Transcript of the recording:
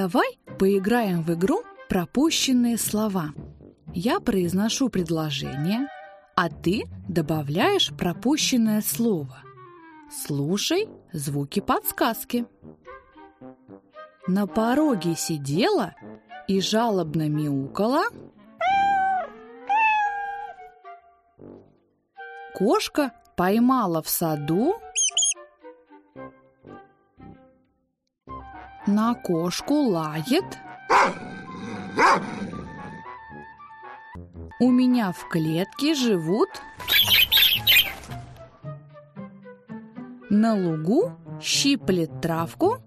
Давай поиграем в игру «Пропущенные слова». Я произношу предложение, а ты добавляешь пропущенное слово. Слушай звуки подсказки. На пороге сидела и жалобно мяукала Кошка поймала в саду На кошку лает. У меня в клетке живут. На лугу щиплет травку